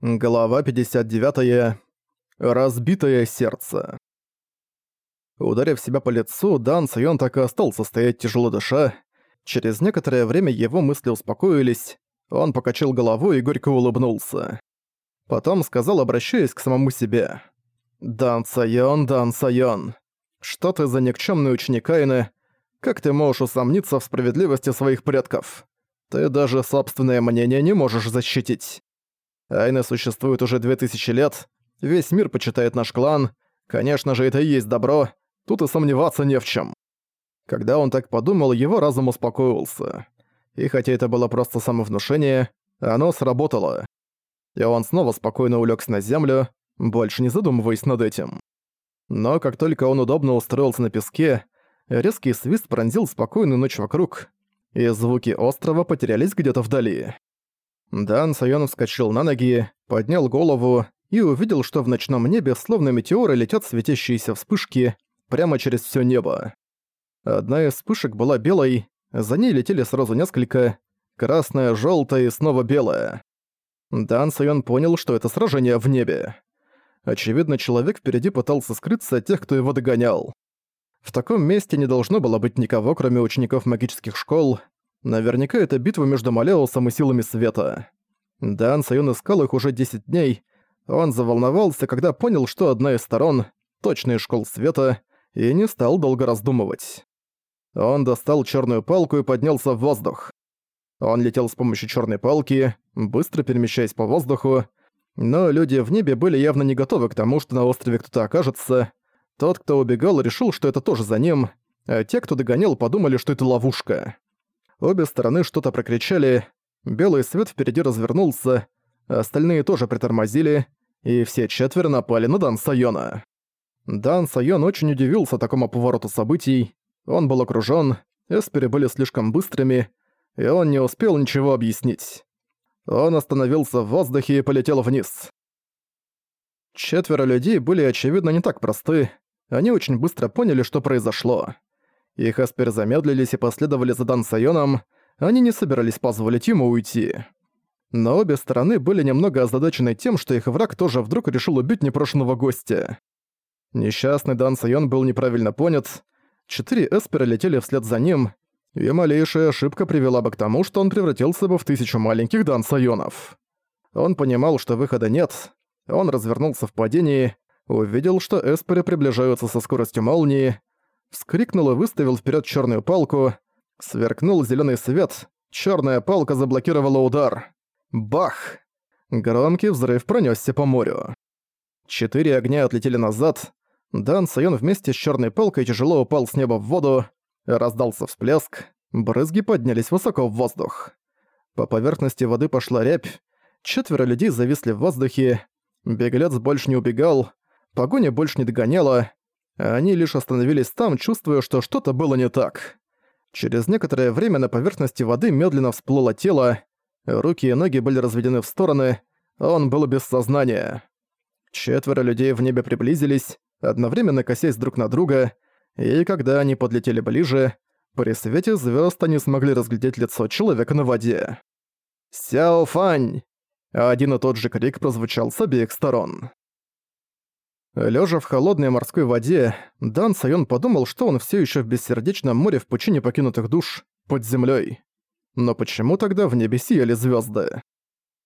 Глава 59. Разбитое сердце. Ударив себя по лицу, Дан Сайон так и остался стоять тяжело дыша. Через некоторое время его мысли успокоились, он покачал головой и горько улыбнулся. Потом сказал, обращаясь к самому себе. «Дан Сайон, Дан Сайон, что ты за никчемный ученик Айны? Как ты можешь усомниться в справедливости своих предков? Ты даже собственное мнение не можешь защитить». Айна существует уже две тысячи лет, весь мир почитает наш клан, конечно же, это и есть добро, тут и сомневаться не в чем. Когда он так подумал, его разум успокоился. И хотя это было просто самовнушение, оно сработало. И он снова спокойно улегся на землю, больше не задумываясь над этим. Но как только он удобно устроился на песке, резкий свист пронзил спокойную ночь вокруг, и звуки острова потерялись где-то вдали. Дан Сайон вскочил на ноги, поднял голову и увидел, что в ночном небе словно метеоры летят светящиеся вспышки прямо через все небо. Одна из вспышек была белой, за ней летели сразу несколько, красная, желтая и снова белая. Дан Сайон понял, что это сражение в небе. Очевидно, человек впереди пытался скрыться от тех, кто его догонял. В таком месте не должно было быть никого, кроме учеников магических школ, Наверняка это битва между Малеусом и силами света. Дан Сайон искал их уже 10 дней. Он заволновался, когда понял, что одна из сторон — точная школ света, и не стал долго раздумывать. Он достал черную палку и поднялся в воздух. Он летел с помощью черной палки, быстро перемещаясь по воздуху, но люди в небе были явно не готовы к тому, что на острове кто-то окажется. Тот, кто убегал, решил, что это тоже за ним, а те, кто догонял, подумали, что это ловушка. Обе стороны что-то прокричали, белый свет впереди развернулся, остальные тоже притормозили, и все четверо напали на Дан Сайона. Дан Сайон очень удивился такому повороту событий, он был окружён, эспери были слишком быстрыми, и он не успел ничего объяснить. Он остановился в воздухе и полетел вниз. Четверо людей были, очевидно, не так просты, они очень быстро поняли, что произошло. Их аспер замедлились и последовали за Дан Сайоном, они не собирались позволить ему уйти. Но обе стороны были немного озадачены тем, что их враг тоже вдруг решил убить непрошенного гостя. Несчастный Дан Сайон был неправильно понят, четыре эспера летели вслед за ним, и малейшая ошибка привела бы к тому, что он превратился бы в тысячу маленьких Дан Сайонов. Он понимал, что выхода нет, он развернулся в падении, увидел, что эсперы приближаются со скоростью молнии, вскрикнул и выставил вперед черную палку. Сверкнул зеленый свет, черная палка заблокировала удар. Бах! Громкий взрыв пронесся по морю. Четыре огня отлетели назад. Дан Сайон вместе с черной палкой тяжело упал с неба в воду. Раздался всплеск. Брызги поднялись высоко в воздух. По поверхности воды пошла рябь. Четверо людей зависли в воздухе. Беглец больше не убегал. Погоня больше не догоняла. Они лишь остановились там, чувствуя, что что-то было не так. Через некоторое время на поверхности воды медленно всплыло тело, руки и ноги были разведены в стороны, он был без сознания. Четверо людей в небе приблизились, одновременно косясь друг на друга, и когда они подлетели ближе, при свете звезд они смогли разглядеть лицо человека на воде. «Сяо Фань!» Один и тот же крик прозвучал с обеих сторон. Лежа в холодной морской воде, Дан Сайон подумал, что он все еще в бессердечном море в пучине покинутых душ, под землей. Но почему тогда в небе сияли звезды?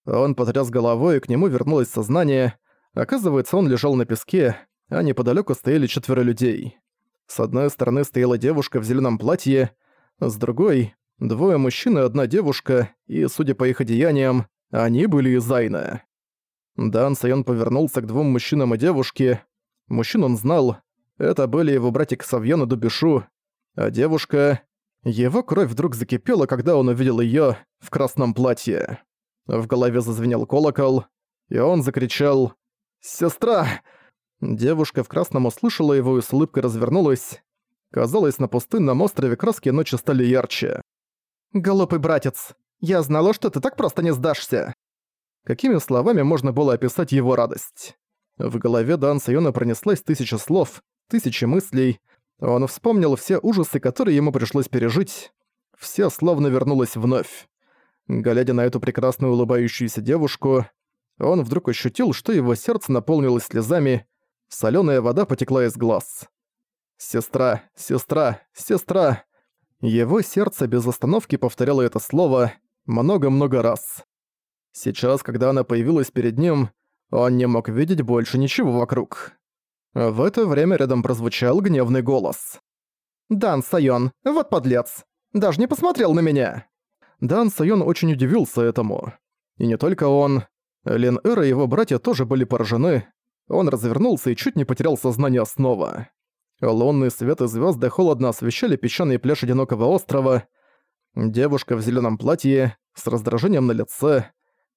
Он потряс головой, и к нему вернулось сознание. Оказывается, он лежал на песке, а неподалеку стояли четверо людей. С одной стороны стояла девушка в зеленом платье, с другой — двое мужчин и одна девушка, и, судя по их одеяниям, они были из Айна. Дан Сайон повернулся к двум мужчинам и девушке. Мужчин он знал. Это были его братик Савьон и Дубишу. А девушка... Его кровь вдруг закипела, когда он увидел её в красном платье. В голове зазвенел колокол, и он закричал «Сестра!». Девушка в красном услышала его и с улыбкой развернулась. Казалось, на пустынном острове краски ночи стали ярче. «Голубый братец, я знала, что ты так просто не сдашься!» Какими словами можно было описать его радость? В голове Дан Сайона пронеслась тысяча слов, тысячи мыслей. Он вспомнил все ужасы, которые ему пришлось пережить. Все словно вернулось вновь. Глядя на эту прекрасную улыбающуюся девушку, он вдруг ощутил, что его сердце наполнилось слезами, солёная вода потекла из глаз. «Сестра, сестра, сестра!» Его сердце без остановки повторяло это слово много-много раз. Сейчас, когда она появилась перед ним, он не мог видеть больше ничего вокруг. В это время рядом прозвучал гневный голос. «Дан Сайон, вот подлец! Даже не посмотрел на меня!» Дан Сайон очень удивился этому. И не только он. Лин Эр и его братья тоже были поражены. Он развернулся и чуть не потерял сознание снова. Лунный свет и звезды холодно освещали песчаный пляж одинокого острова. Девушка в зеленом платье, с раздражением на лице,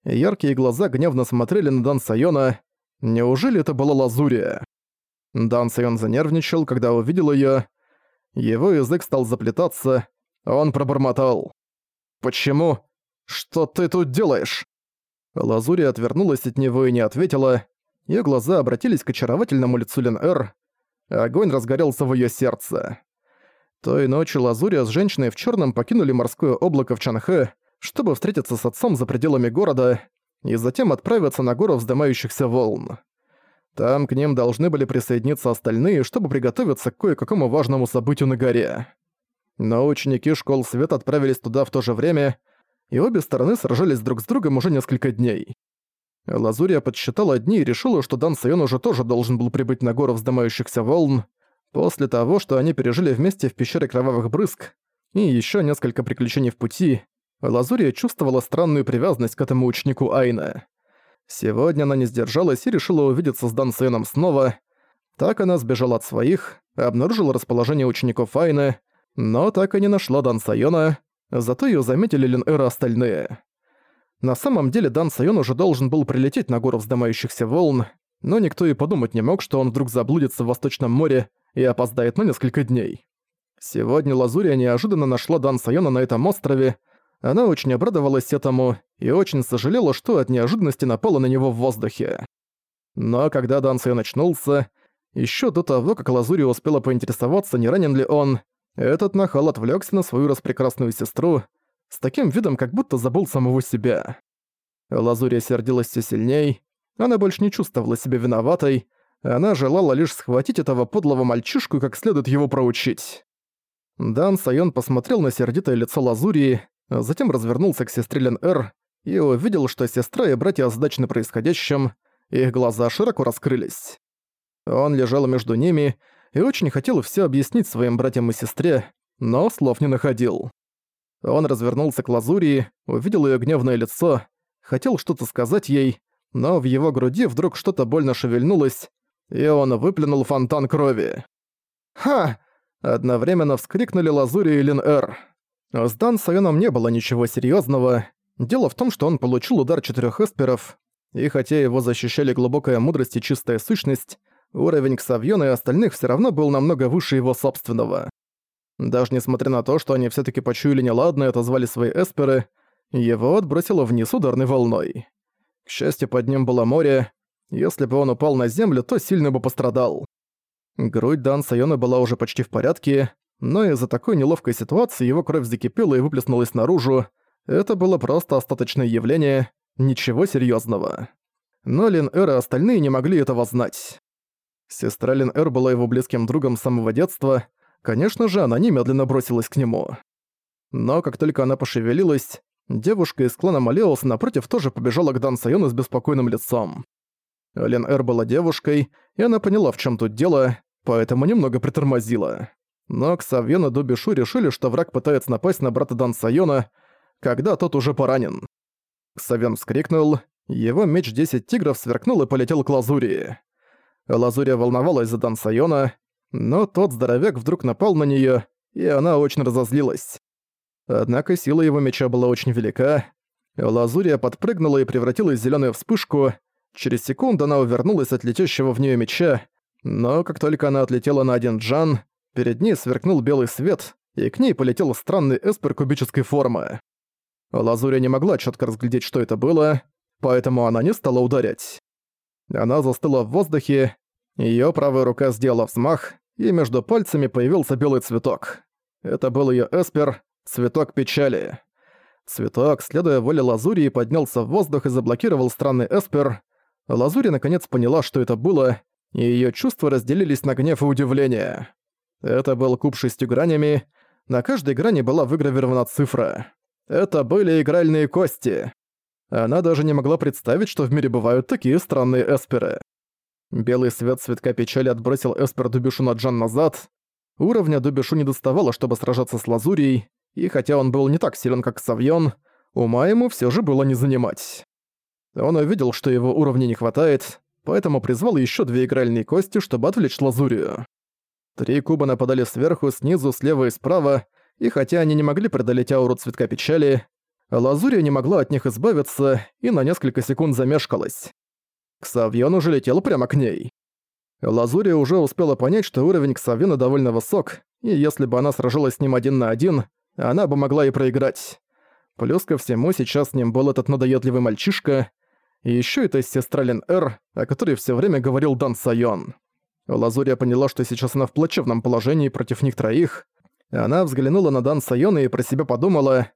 яркие глаза гневно смотрели на Дан Сайона. Неужели это была Лазурия? Дан Сайон занервничал, когда увидел ее. Его язык стал заплетаться, он пробормотал. «Почему? Что ты тут делаешь?» Лазурия отвернулась от него и не ответила. Её глаза обратились к очаровательному лицу Лен-Эр. Огонь разгорелся в её сердце. Той ночью Лазурия с женщиной в чёрном покинули морское облако в Чанхэ, чтобы встретиться с отцом за пределами города и затем отправиться на гору вздымающихся волн. Там к ним должны были присоединиться остальные, чтобы приготовиться к кое-какому важному событию на горе. Но ученики школ света отправились туда в то же время, и обе стороны сражались друг с другом уже несколько дней. Лазурия подсчитала дни и решила, что Дан Сайон уже тоже должен был прибыть на гору вздымающихся волн, после того, что они пережили вместе в пещере Кровавых Брызг, и еще несколько приключений в пути, Лазурия чувствовала странную привязанность к этому ученику Айна. Сегодня она не сдержалась и решила увидеться с Дан Сайоном снова. Так она сбежала от своих, обнаружила расположение учеников Айна, но так и не нашла Дан Сайона, зато её заметили Лин Эра остальные. На самом деле Дан Сайон уже должен был прилететь на гору вздымающихся волн, но никто и подумать не мог, что он вдруг заблудится в Восточном море и опоздает на несколько дней. Сегодня Лазурия неожиданно нашла Дан Сайона на этом острове, она очень обрадовалась этому и очень сожалела, что от неожиданности напала на него в воздухе. Но когда Дан Сайон очнулся, ещё до того, как Лазурия успела поинтересоваться, не ранен ли он, этот нахал отвлёкся на свою распрекрасную сестру с таким видом, как будто забыл самого себя. Лазурия сердилась всё сильней, она больше не чувствовала себя виноватой, она желала лишь схватить этого подлого мальчишку и как следует его проучить. Дан Сайон посмотрел на сердитое лицо Лазурии, затем развернулся к сестре Лен Эр и увидел, что сестра и братья озадачены происходящим, их глаза широко раскрылись. Он лежал между ними и очень хотел все объяснить своим братьям и сестре, но слов не находил. Он развернулся к Лазурии, увидел ее гневное лицо, хотел что-то сказать ей, но в его груди вдруг что-то больно шевельнулось, и он выплюнул фонтан крови. «Ха!» – одновременно вскрикнули Лазури и Лин-Эр. С Дан Сайоном не было ничего серьезного. Дело в том, что он получил удар четырех эсперов, и хотя его защищали глубокая мудрость и чистая сущность, Уровень Ксавьона и остальных все равно был намного выше его собственного. Даже несмотря на то, что они все таки почуяли неладное и отозвали свои эсперы, его отбросило вниз ударной волной. К счастью, под ним было море. Если бы он упал на землю, то сильно бы пострадал. Грудь Дан Сайона была уже почти в порядке, но из-за такой неловкой ситуации его кровь закипела и выплеснулась наружу. Это было просто остаточное явление, ничего серьезного. Но Лин Эр и остальные не могли этого знать. Сестра Лин Эр была его близким другом с самого детства. Конечно же, она немедленно бросилась к нему. Но как только она пошевелилась, девушка из клана Малеус напротив тоже побежала к Дан Сайону с беспокойным лицом. Лин Эр была девушкой, и она поняла, в чем тут дело, поэтому немного притормозила. Но Ксавьон и Дубишу решили, что враг пытается напасть на брата Дан когда тот уже поранен. Ксавьон вскрикнул, его меч 10 тигров сверкнул и полетел к Лазурии. Лазурия волновалась за Дан но тот здоровяк вдруг напал на неё, и она очень разозлилась. Однако сила его меча была очень велика. Лазурия подпрыгнула и превратилась в зелёную вспышку. Через секунду она увернулась от летящего в неё меча, но как только она отлетела на один джан, перед ней сверкнул белый свет, и к ней полетел странный эспер кубической формы. Лазурия не могла чётко разглядеть, что это было, поэтому она не стала ударять. Она застыла в воздухе, её правая рука сделала взмах, и между пальцами появился белый цветок. Это был её эспер, цветок печали. Цветок, следуя воле Лазури, поднялся в воздух и заблокировал странный эспер. Лазури наконец поняла, что это было, и её чувства разделились на гнев и удивление. Это был куб шестью гранями, на каждой грани была выгравирована цифра. Это были игральные кости. Она даже не могла представить, что в мире бывают такие странные эсперы. Белый свет цветка печали отбросил эспер Дубишу на Джан назад. Уровня Дубишу не доставало, чтобы сражаться с Лазурией, и хотя он был не так силен, как Савьон, ума ему всё же было не занимать. Он увидел, что его уровня не хватает, поэтому призвал ещё две игральные кости, чтобы отвлечь Лазурию. Три куба нападали сверху, снизу, слева и справа, и хотя они не могли преодолеть ауру цветка печали, Лазурия не могла от них избавиться и на несколько секунд замешкалась. Ксавьон уже летел прямо к ней. Лазурия уже успела понять, что уровень Ксавьона довольно высок, и если бы она сражалась с ним один на один, она бы могла и проиграть. Плюс ко всему, сейчас с ним был этот надоедливый мальчишка, и ещё это сестра Лен Эр, о которой всё время говорил Дан Сайон. Лазурия поняла, что сейчас она в плачевном положении против них троих. Она взглянула на Дан Сайона и про себя подумала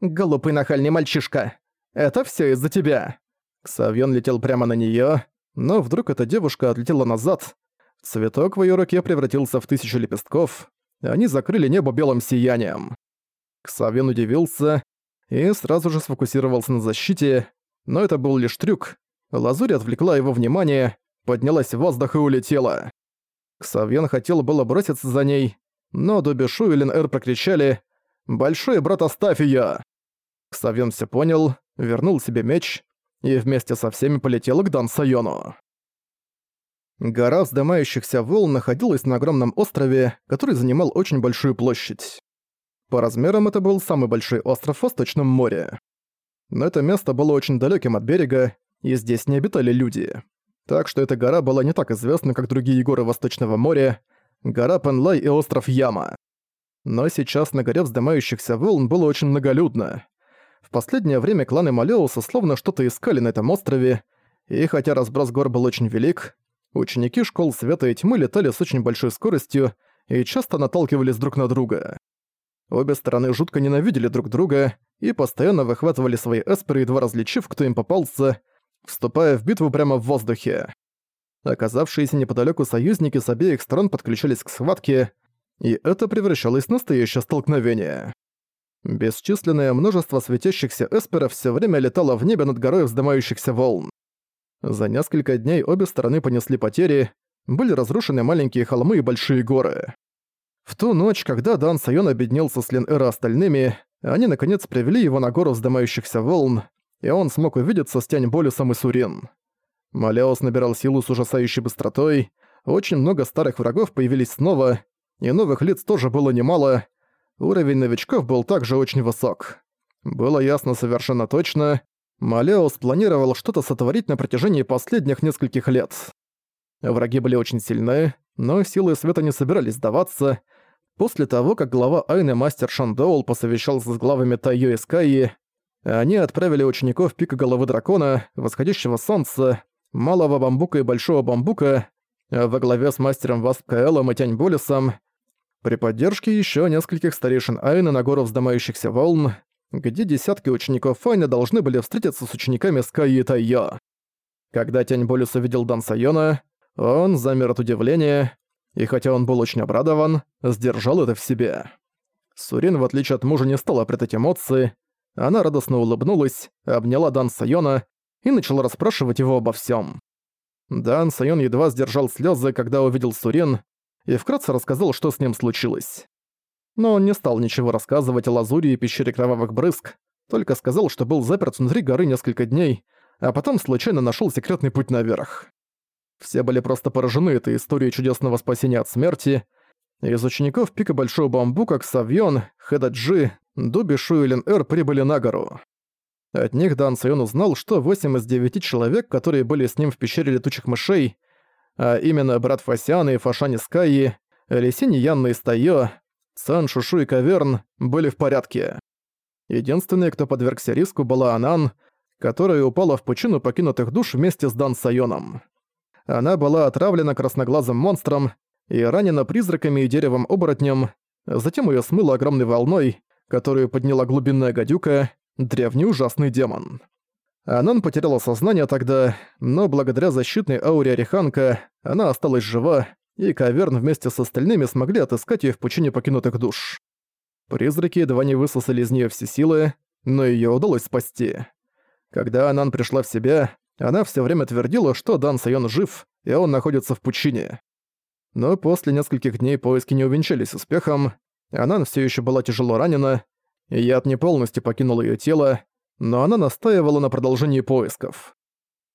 «Глупый нахальный мальчишка, это всё из-за тебя». Ксавьон летел прямо на неё, но вдруг эта девушка отлетела назад. Цветок в её руке превратился в тысячу лепестков, они закрыли небо белым сиянием. Ксавьон удивился и сразу же сфокусировался на защите, но это был лишь трюк. Лазурь отвлекла его внимание, поднялась в воздух и улетела. Ксавьен хотел было броситься за ней, но Дубишу и Лин-Эр прокричали «Большой брат, оставь её!». Ксавьен все понял, вернул себе меч и вместе со всеми полетел к Дан Сайону. Гора вздымающихся волн находилась на огромном острове, который занимал очень большую площадь. По размерам это был самый большой остров в Восточном море. Но это место было очень далеким от берега, и здесь не обитали люди. Так что эта гора была не так известна, как другие горы Восточного моря, гора Пенлай и остров Яма. Но сейчас на горе вздымающихся волн было очень многолюдно. В последнее время кланы Малеуса словно что-то искали на этом острове, и хотя разброс гор был очень велик, ученики школ Света и Тьмы летали с очень большой скоростью и часто наталкивались друг на друга. Обе стороны жутко ненавидели друг друга и постоянно выхватывали свои эсперы, едва различив, кто им попался — вступая в битву прямо в воздухе. Оказавшиеся неподалёку союзники с обеих сторон подключались к схватке, и это превращалось в настоящее столкновение. Бесчисленное множество светящихся эсперов всё время летало в небе над горой вздымающихся волн. За несколько дней обе стороны понесли потери, были разрушены маленькие холмы и большие горы. В ту ночь, когда Дан Сайон объединился с Лин Эра остальными, они наконец привели его на гору вздымающихся волн, и он смог увидеться с Тянь Болюсом и Сурин. Малеус набирал силу с ужасающей быстротой, очень много старых врагов появились снова, и новых лиц тоже было немало, уровень новичков был также очень высок. Было ясно совершенно точно, Малеус планировал что-то сотворить на протяжении последних нескольких лет. Враги были очень сильны, но силы света не собирались сдаваться. После того, как глава Айны мастер Шандоул посовещался с главами Тайо и Скайи, они отправили учеников пика головы дракона, восходящего солнца, малого бамбука и большого бамбука, во главе с мастером Васп Каэлом и Тянь Болесом, при поддержке еще нескольких старейшин Айна на гору вздымающихся волн, где десятки учеников Айна должны были встретиться с учениками Скайи и Тайо. Когда Тянь Болес увидел Дан Сайона, он замер от удивления, и хотя он был очень обрадован, сдержал это в себе. Сурин, в отличие от мужа, не стала прятать эмоции, она радостно улыбнулась, обняла Дан Сайона и начала расспрашивать его обо всем. Дан Сайон едва сдержал слезы, когда увидел Сурен, и вкратце рассказал, что с ним случилось. Но он не стал ничего рассказывать о Лазуре и пещере Кровавых Брызг, только сказал, что был заперт внутри горы несколько дней, а потом случайно нашел секретный путь наверх. Все были просто поражены этой историей чудесного спасения от смерти. Из учеников Пика Большого Бамбука Ксавьон, Хэдаджи, Дуби, Шу и Лин Эр прибыли на гору. От них Дан Сайон узнал, что 8 из 9 человек, которые были с ним в пещере летучих мышей, а именно брат Фасиана и Фашани Скайи, Лисини Янна и Стайо, Сан Шушу и Каверн, были в порядке. Единственной, кто подвергся риску, была Анан, которая упала в пучину покинутых душ вместе с Дан Сайоном. Она была отравлена красноглазым монстром и ранена призраками и деревом-оборотнем, затем ее смыло огромной волной, которую подняла глубинная гадюка, древний ужасный демон. Анан потеряла сознание тогда, но благодаря защитной ауре Ореханка она осталась жива, и Каверн вместе с остальными смогли отыскать ее в пучине покинутых душ. Призраки едва не высосали из нее все силы, но ее удалось спасти. Когда Анан пришла в себя, она все время твердила, что Дан Сайон жив, и он находится в пучине. Но после нескольких дней поиски не увенчались успехом, Анан все еще была тяжело ранена, и яд не полностью покинул ее тело, но она настаивала на продолжении поисков.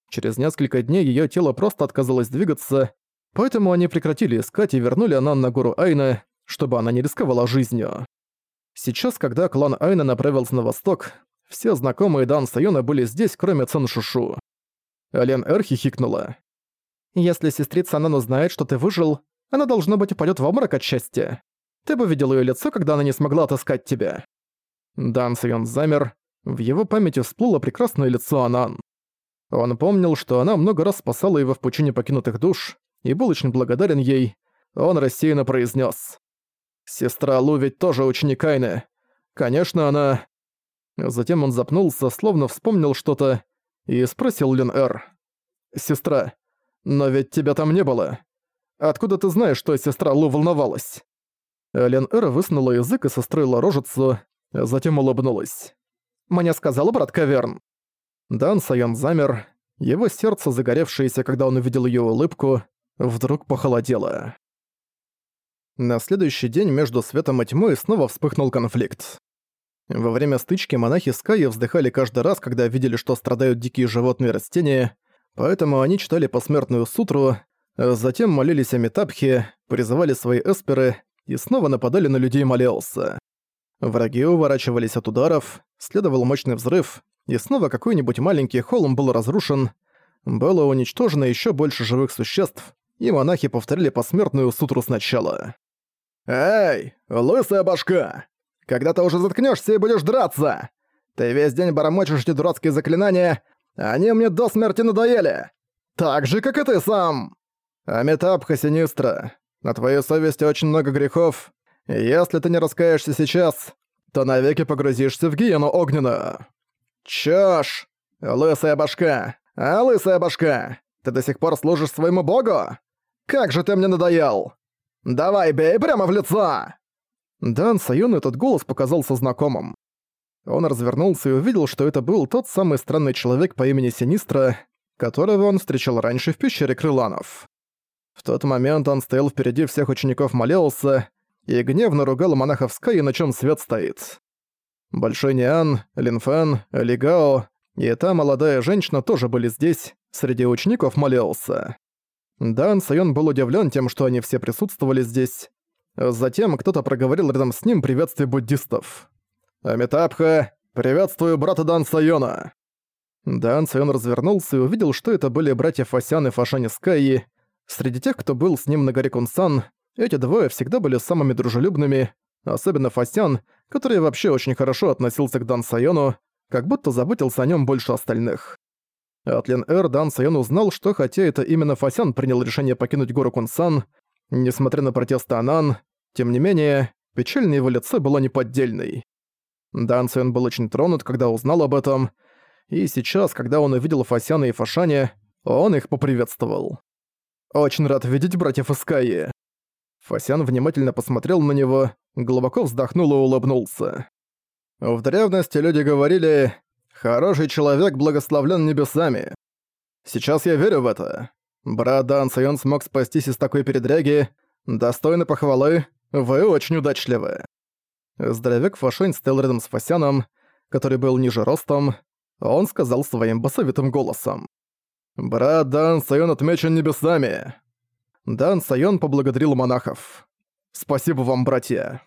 Через несколько дней ее тело просто отказалось двигаться, поэтому они прекратили искать и вернули Анан на гору Айна, чтобы она не рисковала жизнью. Сейчас, когда клан Айна направился на восток, все знакомые Дан Сайона были здесь, кроме Цен Шушу. Ален Эр хихикнула. «Если сестрица Анан узнает, что ты выжил, она, должно быть, упадет в обморок от счастья. Ты бы видел ее лицо, когда она не смогла отыскать тебя». Дан Сайон замер. В его памяти всплыло прекрасное лицо Анан. Он помнил, что она много раз спасала его в пучине покинутых душ, и был очень благодарен ей. Он рассеянно произнес: «Сестра Лу ведь тоже ученик Айны. Конечно, она...» Затем он запнулся, словно вспомнил что-то, и спросил Лин Эр. «Сестра, но ведь тебя там не было. Откуда ты знаешь, что сестра Лу волновалась?» Лин Эр высунула язык и состроила рожицу, затем улыбнулась. «Мне сказал брат Каверн». Дан Сайон замер, его сердце, загоревшееся, когда он увидел ее улыбку, вдруг похолодело. На следующий день между светом и тьмой снова вспыхнул конфликт. Во время стычки монахи Скайи вздыхали каждый раз, когда видели, что страдают дикие животные и растения, поэтому они читали посмертную сутру, затем молились о Метапхе, призывали свои эсперы и снова нападали на людей Малеуса. Враги уворачивались от ударов, следовал мощный взрыв, и снова какой-нибудь маленький холм был разрушен, было уничтожено еще больше живых существ, и монахи повторили посмертную сутру сначала. «Эй, лысая башка! Когда ты уже заткнешься и будешь драться? Ты весь день бормочешь эти дурацкие заклинания, они мне до смерти надоели! Так же, как и ты сам!» «Амитабха Синистра, на твоей совести очень много грехов. Если ты не раскаешься сейчас, то навеки погрузишься в гиену огненную». «Чёшь! Лысая башка! А, лысая башка! Ты до сих пор служишь своему богу? Как же ты мне надоел! Давай, бей прямо в лицо!» Дан Сайон этот голос показался знакомым. Он развернулся и увидел, что это был тот самый странный человек по имени Синистра, которого он встречал раньше в пещере Крыланов. В тот момент он стоял впереди всех учеников Малеуса и гневно ругал монахов Скай, на чем свет стоит. Большой Ниан, Линфэн, Лигао и та молодая женщина тоже были здесь, среди учеников Малеуса. Дан Сайон был удивлен тем, что они все присутствовали здесь, Затем кто-то проговорил рядом с ним приветствие буддистов. «Амитабха, приветствую брата Дан Сайона!» Дан Сайон развернулся и увидел, что это были братья Фасян и Фашани Скайи. Среди тех, кто был с ним на горе Кунсан, эти двое всегда были самыми дружелюбными, особенно Фасян, который вообще очень хорошо относился к Дан Сайону, как будто заботился о нем больше остальных. От Лен Эр Дан Сайон узнал, что хотя это именно Фасян принял решение покинуть гору Кунсан, несмотря на протесты Анан, тем не менее, печаль его лице была неподдельной. Дан Цюэн был очень тронут, когда узнал об этом, и сейчас, когда он увидел Фасяна и Фашаня, он их поприветствовал. «Очень рад видеть братьев Искаи». Фасян внимательно посмотрел на него, глубоко вздохнул и улыбнулся. В древности люди говорили «Хороший человек благословлен небесами». Сейчас я верю в это. Брат Дан Сайон смог спастись из такой передряги, достойны похвалы, вы очень удачливы». Здоровяк Фашень стоял рядом с Фасяном, который был ниже ростом, он сказал своим басовитым голосом. «Брат Дан Сайон отмечен небесами». Дан Сайон поблагодарил монахов. «Спасибо вам, братья».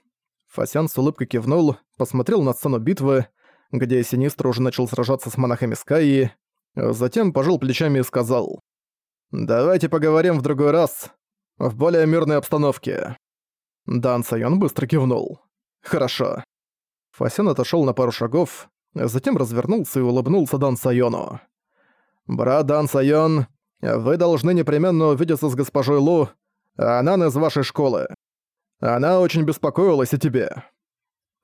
Фасян с улыбкой кивнул, посмотрел на сцену битвы, где Синистр уже начал сражаться с монахами Скайи, затем пожал плечами и сказал. «Давайте поговорим в другой раз, в более мирной обстановке». Дан Сайон быстро кивнул. «Хорошо». Фасян отошёл на пару шагов, затем развернулся и улыбнулся Дан Сайону. «Брат Дан Сайон, вы должны непременно увидеться с госпожой Лу, она из вашей школы. Она очень беспокоилась о тебе».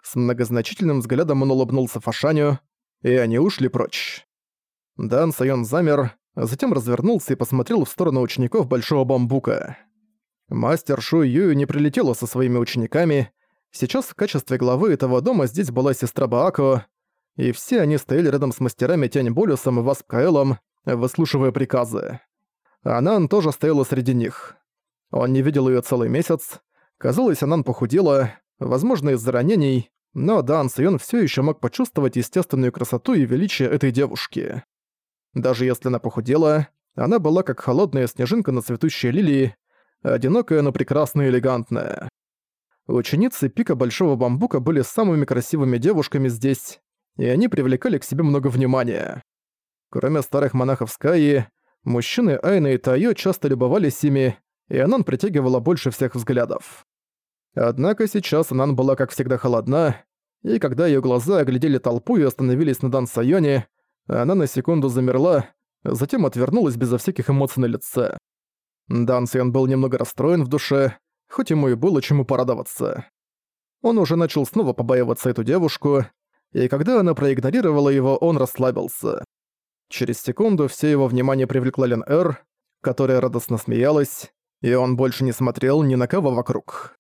С многозначительным взглядом он улыбнулся Фашаню, и они ушли прочь. Дан Сайон замер, затем развернулся и посмотрел в сторону учеников Большого Бамбука. Мастер Шу Юю не прилетела со своими учениками, сейчас в качестве главы этого дома здесь была сестра Баако, и все они стояли рядом с мастерами Тянь Болюсом и Васп Каэлом, выслушивая приказы. Анан тоже стояла среди них. Он не видел её целый месяц. Казалось, Анан похудела, возможно, из-за ранений, но Дан Сайон всё ещё мог почувствовать естественную красоту и величие этой девушки. Даже если она похудела, она была как холодная снежинка на цветущей лилии, одинокая, но прекрасная и элегантная. Ученицы пика Большого Бамбука были самыми красивыми девушками здесь, и они привлекали к себе много внимания. Кроме старых монахов Скайи, мужчины Айна и Тайо часто любовались ими, и Анан притягивала больше всех взглядов. Однако сейчас Анан была как всегда холодна, и когда её глаза оглядели толпу и остановились на Дан Сайоне, она на секунду замерла, затем отвернулась безо всяких эмоций на лице. Дан Сайон был немного расстроен в душе, хоть ему и было чему порадоваться. Он уже начал снова побаиваться эту девушку, и когда она проигнорировала его, он расслабился. Через секунду все его внимание привлекла Лен Эр, которая радостно смеялась, и он больше не смотрел ни на кого вокруг.